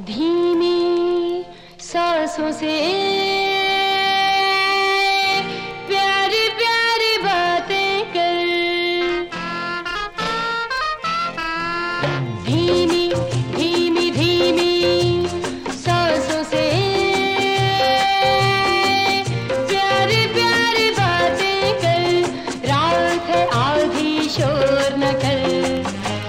धीमी सांसों से प्यारी प्यारी बातें कर। धीमी धीमी धीमी सांसों से प्यारी प्यारी बातें कर। रात है आधी शोर न